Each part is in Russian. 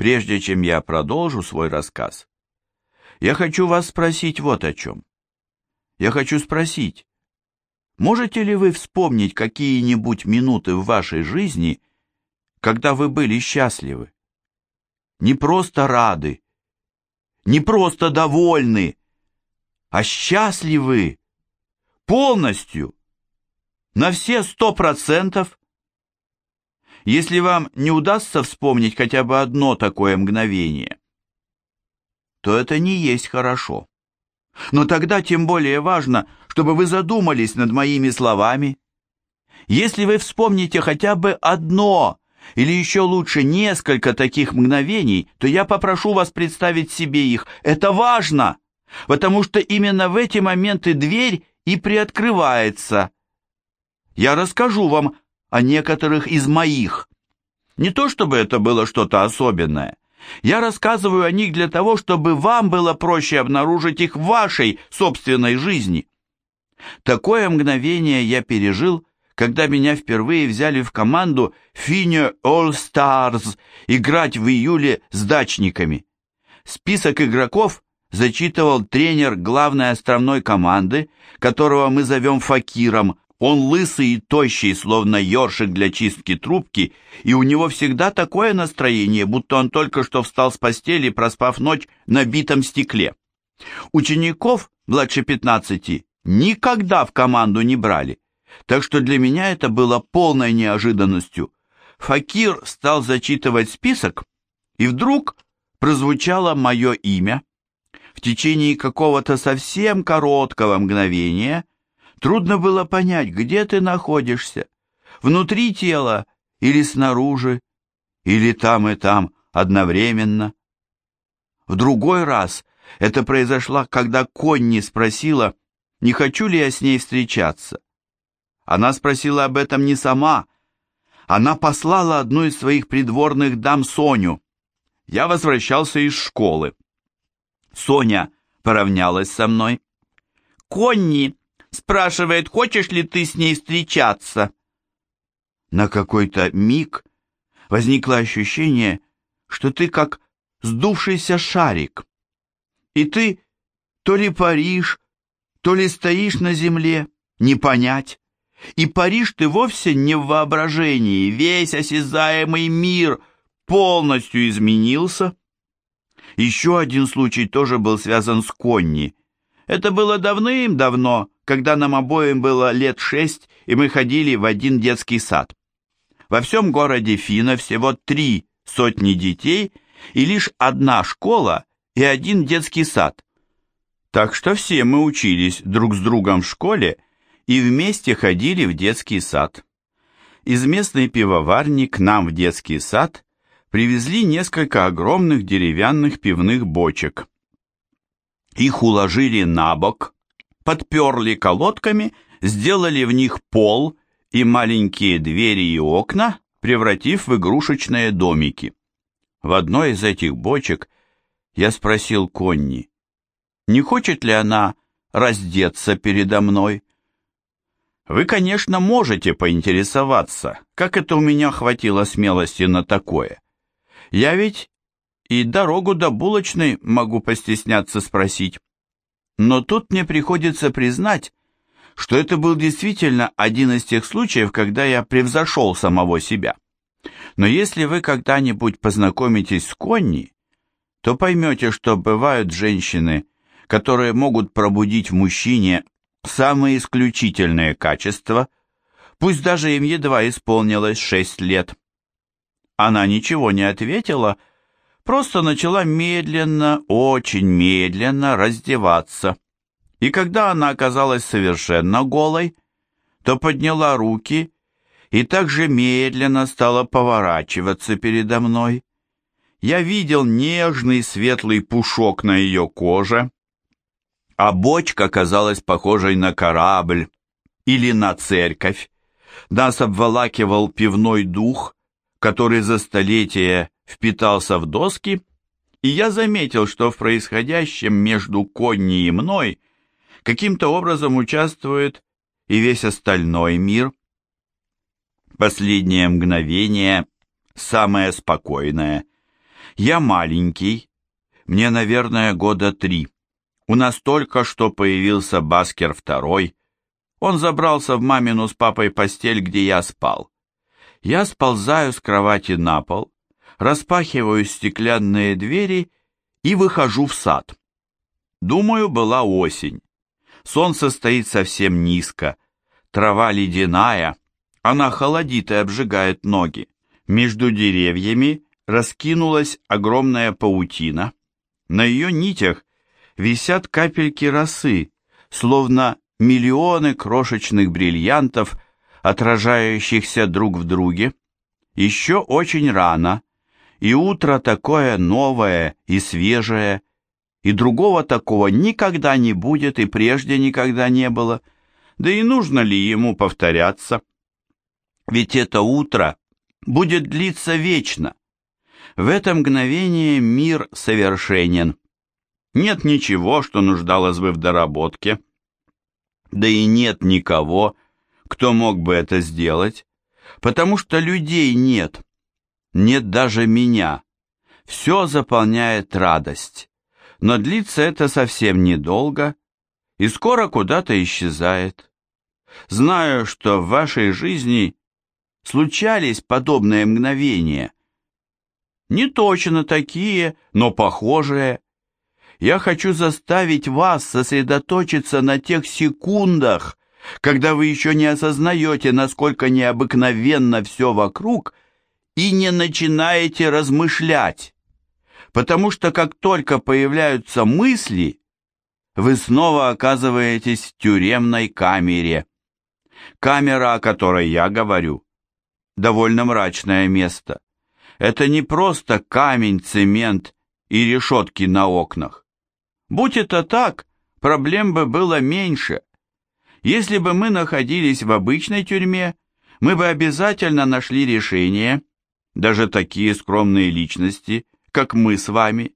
Прежде чем я продолжу свой рассказ, я хочу вас спросить вот о чем. Я хочу спросить, можете ли вы вспомнить какие-нибудь минуты в вашей жизни, когда вы были счастливы? Не просто рады, не просто довольны, а счастливы полностью, на все сто процентов. Если вам не удастся вспомнить хотя бы одно такое мгновение, то это не есть хорошо. Но тогда тем более важно, чтобы вы задумались над моими словами. Если вы вспомните хотя бы одно, или еще лучше несколько таких мгновений, то я попрошу вас представить себе их. Это важно, потому что именно в эти моменты дверь и приоткрывается. Я расскажу вам о некоторых из моих. Не то чтобы это было что-то особенное. Я рассказываю о них для того, чтобы вам было проще обнаружить их в вашей собственной жизни. Такое мгновение я пережил, когда меня впервые взяли в команду Финьо All Stars играть в июле с дачниками. Список игроков зачитывал тренер главной островной команды, которого мы зовем Факиром, он лысый и тощий, словно ёршик для чистки трубки, и у него всегда такое настроение, будто он только что встал с постели, проспав ночь на битом стекле. Учеников младше 15 никогда в команду не брали, так что для меня это было полной неожиданностью. Факир стал зачитывать список, и вдруг прозвучало мое имя. В течение какого-то совсем короткого мгновения Трудно было понять, где ты находишься, внутри тела или снаружи, или там и там одновременно. В другой раз это произошло, когда Конни спросила, не хочу ли я с ней встречаться. Она спросила об этом не сама, она послала одну из своих придворных дам Соню. Я возвращался из школы. Соня поравнялась со мной. «Конни Спрашивает, хочешь ли ты с ней встречаться. На какой-то миг возникло ощущение, что ты как сдувшийся шарик. И ты то ли паришь, то ли стоишь на земле, не понять. И паришь ты вовсе не в воображении, весь осязаемый мир полностью изменился. Еще один случай тоже был связан с Конни. Это было давным-давно, когда нам обоим было лет шесть, и мы ходили в один детский сад. Во всем городе Фина всего три сотни детей и лишь одна школа и один детский сад. Так что все мы учились друг с другом в школе и вместе ходили в детский сад. Из местной пивоварни к нам в детский сад привезли несколько огромных деревянных пивных бочек. Их уложили на бок, подперли колодками, сделали в них пол и маленькие двери и окна, превратив в игрушечные домики. В одной из этих бочек я спросил Конни, не хочет ли она раздеться передо мной. Вы, конечно, можете поинтересоваться, как это у меня хватило смелости на такое. Я ведь и дорогу до булочной могу постесняться спросить. Но тут мне приходится признать, что это был действительно один из тех случаев, когда я превзошел самого себя. Но если вы когда-нибудь познакомитесь с Конни, то поймете, что бывают женщины, которые могут пробудить в мужчине самые исключительные качества, пусть даже им едва исполнилось шесть лет. Она ничего не ответила, — просто начала медленно, очень медленно раздеваться. И когда она оказалась совершенно голой, то подняла руки и также медленно стала поворачиваться передо мной. Я видел нежный светлый пушок на ее коже, а бочка казалась похожей на корабль или на церковь. Нас обволакивал пивной дух, который за столетия впитался в доски, и я заметил, что в происходящем между Конни и мной каким-то образом участвует и весь остальной мир. Последнее мгновение, самое спокойное, Я маленький, мне, наверное, года три. У нас только что появился Баскер второй. Он забрался в мамину с папой постель, где я спал. Я сползаю с кровати на пол, распахиваю стеклянные двери и выхожу в сад. Думаю, была осень. Солнце стоит совсем низко, трава ледяная, она холодит и обжигает ноги. Между деревьями раскинулась огромная паутина. На ее нитях висят капельки росы, словно миллионы крошечных бриллиантов, отражающихся друг в друге. Еще очень рано, и утро такое новое и свежее, и другого такого никогда не будет и прежде никогда не было, да и нужно ли ему повторяться? Ведь это утро будет длиться вечно. В это мгновение мир совершенен. Нет ничего, что нуждалось бы в доработке, да и нет никого, кто мог бы это сделать, потому что людей нет, нет даже меня. Все заполняет радость, но длится это совсем недолго и скоро куда-то исчезает. Знаю, что в вашей жизни случались подобные мгновения. Не точно такие, но похожие. Я хочу заставить вас сосредоточиться на тех секундах, когда вы еще не осознаете, насколько необыкновенно все вокруг, и не начинаете размышлять. Потому что как только появляются мысли, вы снова оказываетесь в тюремной камере. Камера, о которой я говорю, довольно мрачное место. Это не просто камень, цемент и решетки на окнах. Будь это так, проблем бы было меньше. Если бы мы находились в обычной тюрьме, мы бы обязательно нашли решение, даже такие скромные личности, как мы с вами.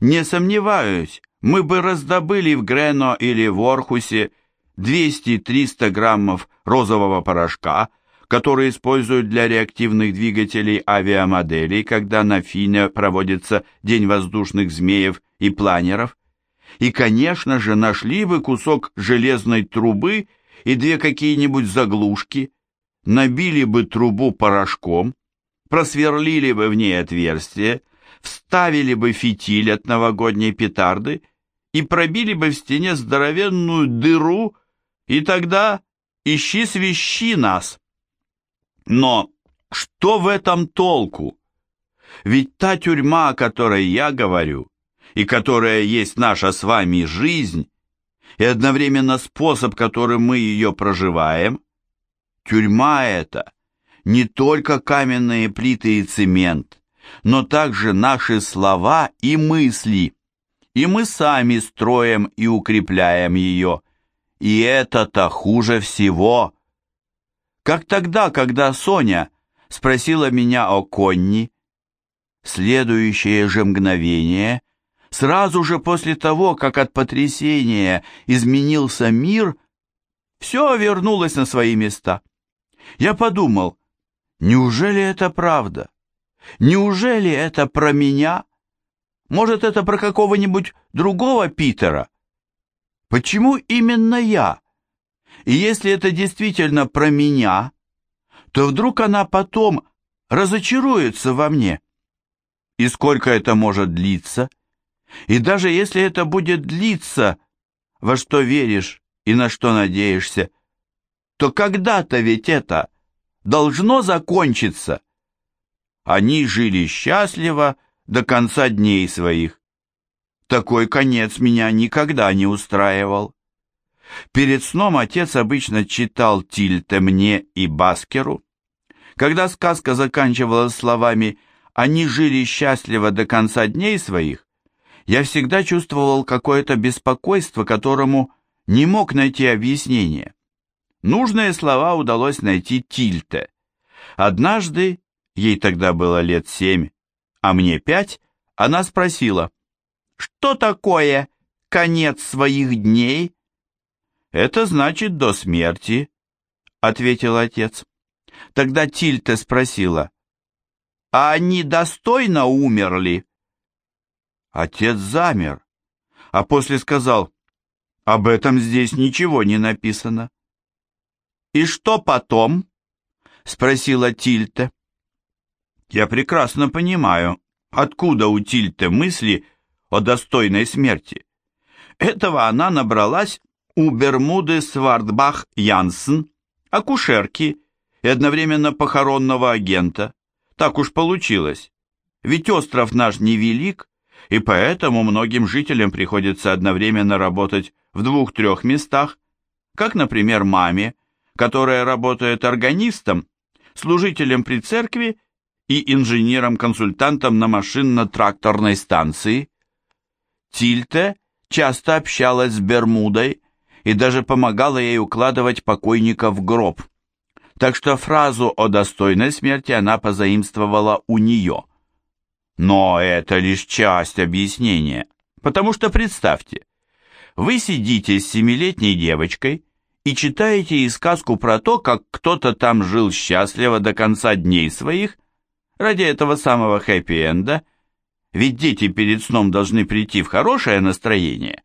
Не сомневаюсь, мы бы раздобыли в Грено или в Орхусе 200-300 граммов розового порошка, который используют для реактивных двигателей авиамоделей, когда на Фине проводится День воздушных змеев и планеров. И, конечно же, нашли бы кусок железной трубы и две какие-нибудь заглушки, набили бы трубу порошком, просверлили бы в ней отверстие, вставили бы фитиль от новогодней петарды и пробили бы в стене здоровенную дыру, и тогда ищи свищи нас. Но что в этом толку? Ведь та тюрьма, о которой я говорю, и которая есть наша с вами жизнь, и одновременно способ, которым мы ее проживаем, тюрьма это не только каменные плиты и цемент, но также наши слова и мысли, и мы сами строим и укрепляем ее, и это-то хуже всего. Как тогда, когда Соня спросила меня о Конни, следующее же мгновение Сразу же после того, как от потрясения изменился мир, все вернулось на свои места. Я подумал, неужели это правда? Неужели это про меня? Может, это про какого-нибудь другого Питера? Почему именно я? И если это действительно про меня, то вдруг она потом разочаруется во мне. И сколько это может длиться? И даже если это будет длиться, во что веришь и на что надеешься, то когда-то ведь это должно закончиться. Они жили счастливо до конца дней своих. Такой конец меня никогда не устраивал. Перед сном отец обычно читал Тильте мне и Баскеру. Когда сказка заканчивалась словами «они жили счастливо до конца дней своих», я всегда чувствовал какое-то беспокойство, которому не мог найти объяснение. Нужные слова удалось найти Тильте. Однажды, ей тогда было лет семь, а мне пять, она спросила, «Что такое конец своих дней?» «Это значит до смерти», — ответил отец. Тогда Тильте спросила, а они достойно умерли?» Отец замер, а после сказал, «Об этом здесь ничего не написано». «И что потом?» — спросила Тильте. «Я прекрасно понимаю, откуда у Тильте мысли о достойной смерти. Этого она набралась у Бермуды Свардбах Янсен, акушерки и одновременно похоронного агента. Так уж получилось. Ведь остров наш невелик, и поэтому многим жителям приходится одновременно работать в двух-трех местах, как, например, маме, которая работает органистом, служителем при церкви и инженером-консультантом на машинно-тракторной станции. Тильте часто общалась с Бермудой и даже помогала ей укладывать покойника в гроб. Так что фразу о достойной смерти она позаимствовала у нее. Но это лишь часть объяснения, потому что представьте, вы сидите с семилетней девочкой и читаете ей сказку про то, как кто-то там жил счастливо до конца дней своих, ради этого самого хэппи-энда, ведь дети перед сном должны прийти в хорошее настроение,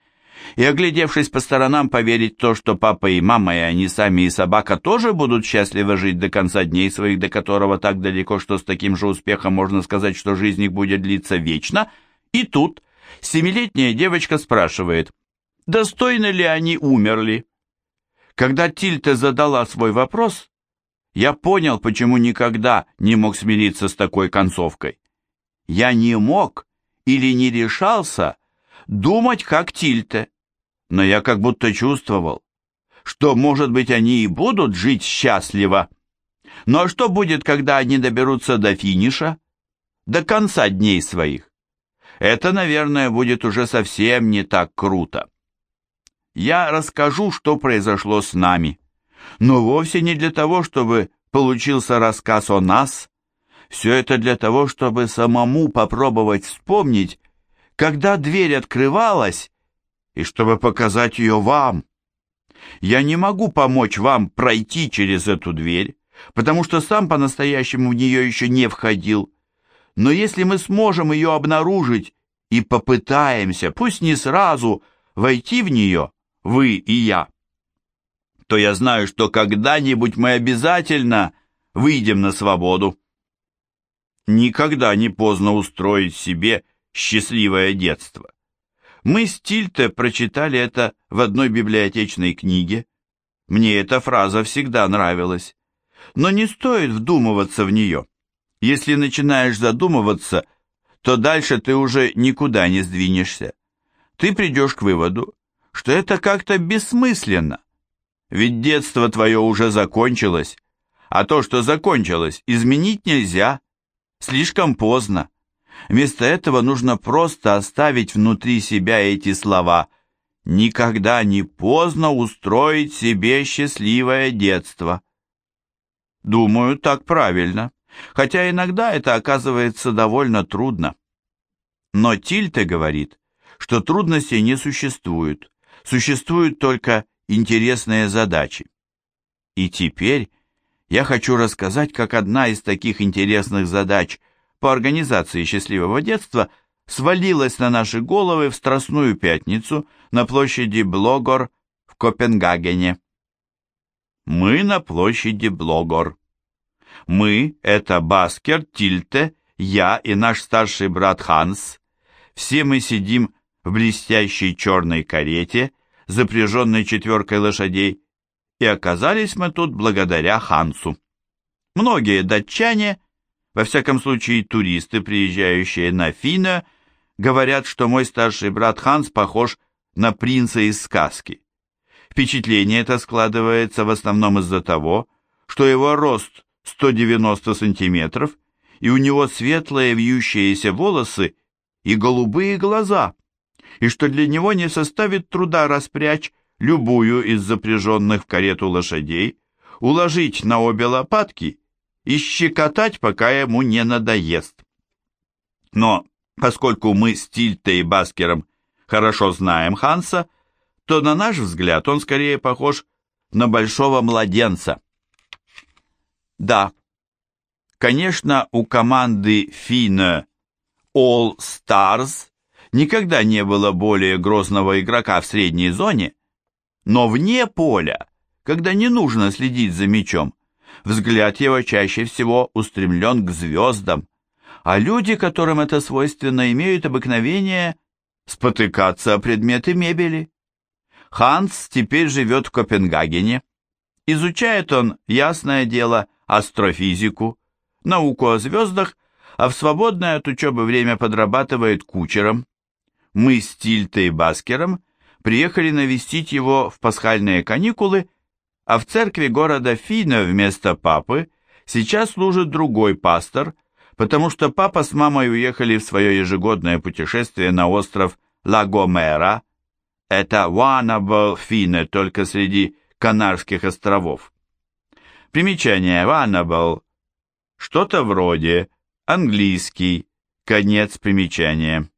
и, оглядевшись по сторонам, поверить в то, что папа и мама, и они сами, и собака тоже будут счастливо жить до конца дней своих, до которого так далеко, что с таким же успехом можно сказать, что жизнь их будет длиться вечно, и тут семилетняя девочка спрашивает, достойно ли они умерли. Когда Тильте задала свой вопрос, я понял, почему никогда не мог смириться с такой концовкой. Я не мог или не решался думать как Тильте, но я как будто чувствовал, что, может быть, они и будут жить счастливо. Но ну, а что будет, когда они доберутся до финиша, до конца дней своих? Это, наверное, будет уже совсем не так круто. Я расскажу, что произошло с нами, но вовсе не для того, чтобы получился рассказ о нас. Все это для того, чтобы самому попробовать вспомнить, когда дверь открывалась, и чтобы показать ее вам. Я не могу помочь вам пройти через эту дверь, потому что сам по-настоящему в нее еще не входил. Но если мы сможем ее обнаружить и попытаемся, пусть не сразу, войти в нее, вы и я, то я знаю, что когда-нибудь мы обязательно выйдем на свободу. Никогда не поздно устроить себе счастливое детство. Мы с Тильте прочитали это в одной библиотечной книге. Мне эта фраза всегда нравилась. Но не стоит вдумываться в нее. Если начинаешь задумываться, то дальше ты уже никуда не сдвинешься. Ты придешь к выводу, что это как-то бессмысленно. Ведь детство твое уже закончилось, а то, что закончилось, изменить нельзя. Слишком поздно. Вместо этого нужно просто оставить внутри себя эти слова «Никогда не поздно устроить себе счастливое детство». Думаю, так правильно, хотя иногда это оказывается довольно трудно. Но Тильте говорит, что трудностей не существует, существуют только интересные задачи. И теперь я хочу рассказать, как одна из таких интересных задач – по организации счастливого детства свалилась на наши головы в Страстную Пятницу на площади Блогор в Копенгагене. Мы на площади Блогор. Мы — это Баскер, Тильте, я и наш старший брат Ханс. Все мы сидим в блестящей черной карете, запряженной четверкой лошадей, и оказались мы тут благодаря Хансу. Многие датчане во всяком случае, туристы, приезжающие на Фина, говорят, что мой старший брат Ханс похож на принца из сказки. Впечатление это складывается в основном из-за того, что его рост 190 сантиметров, и у него светлые вьющиеся волосы и голубые глаза, и что для него не составит труда распрячь любую из запряженных в карету лошадей, уложить на обе лопатки и щекотать, пока ему не надоест. Но поскольку мы с Тильте и Баскером хорошо знаем Ханса, то, на наш взгляд, он скорее похож на большого младенца. Да, Конечно, у команды Фина All Stars никогда не было более грозного игрока в средней зоне, но вне поля, когда не нужно следить за мячом, взгляд его чаще всего устремлен к звездам, а люди, которым это свойственно, имеют обыкновение спотыкаться о предметы мебели. Ханс теперь живет в Копенгагене. Изучает он, ясное дело, астрофизику, науку о звездах, а в свободное от учебы время подрабатывает кучером. Мы с Тильтой Баскером приехали навестить его в пасхальные каникулы, а в церкви города Фина вместо папы сейчас служит другой пастор, потому что папа с мамой уехали в свое ежегодное путешествие на остров Лагомера. Это wannabe Фине, только среди Канарских островов. Примечание wannabe. Что-то вроде английский, конец примечания.